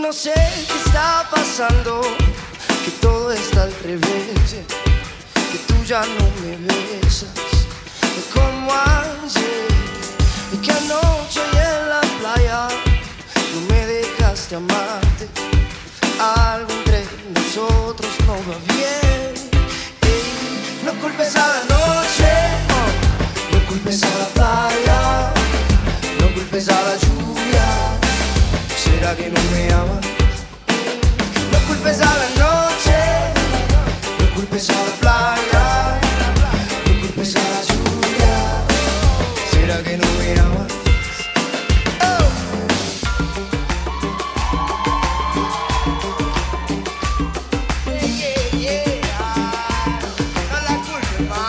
No sé qué está pasando, que todo está al revés, que tú ya no me besas como ayer, y que anoche en la playa no me dejaste amarte. Algo entre nosotros no va bien. No culpes a la noche, no culpes a la playa, no culpes a la lluvia. ¿Será que no me amas? No culpes a la noche, no culpes a la playa, no culpes a la lluvia. ¿Será que no me amas? La.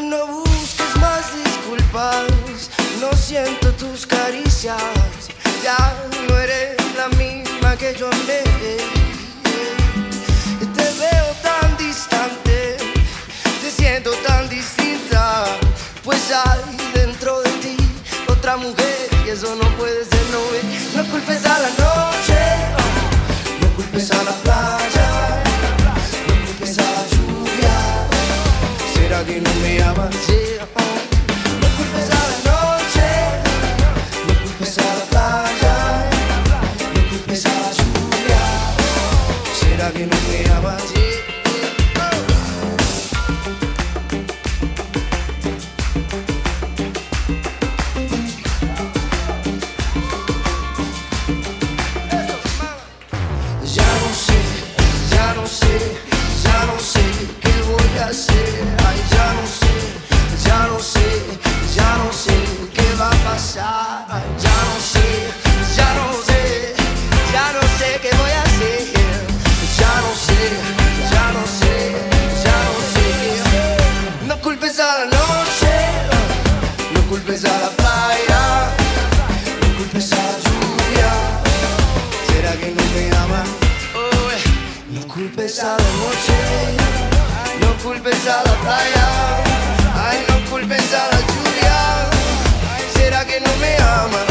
No busques más disculpas, no siento tus caricias, ya no eres la misma que yo amé. Te veo tan distante, te siento tan distinta, pues hay dentro de ti otra mujer y eso no puede ser, no que no me amas? Ya no sé, ya no sé, culpes a la playa, no culpes a la lluvia. ¿Será que no me amas? No culpes a la noche, no culpes a la playa, ay, no culpes a la lluvia. ¿Será que no me amas?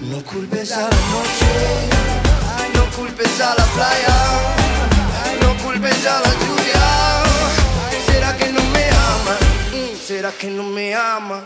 No culpes a la noche, no culpes a la playa, ¿Será que no me ama?